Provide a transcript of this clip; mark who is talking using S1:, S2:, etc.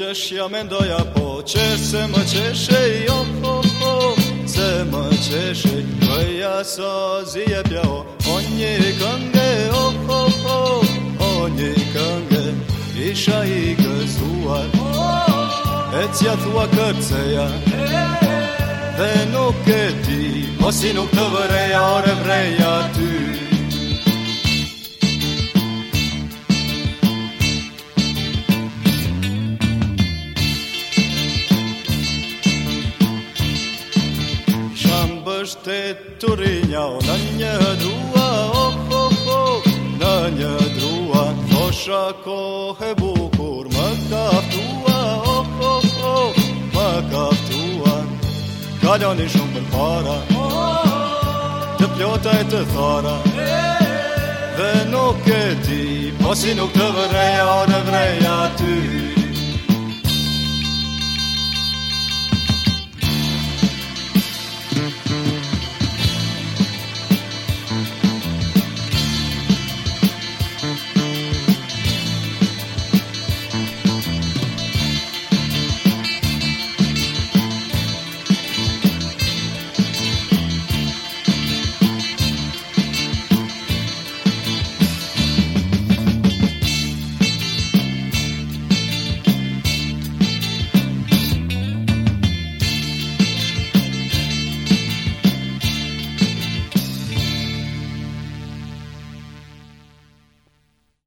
S1: Po, se më qeshë, ja jo, po, që po, se më qeshë, jo ho ho, se më qeshë, këja sa zi e pja, o një këngë, o ho ho, o një këngë, po, isha i këzuar, e cja thua kërceja, dhe nuk e ti, o si nuk të vëreja, o revreja ti bësh të të rinja O në një drua, o po po Në një drua, o shako he bukur Më kaftua, o po po Më kaftua Kallon i shumë për para Të pjota e të thara Dhe nuk e ti Posi nuk të vreja, o në vreja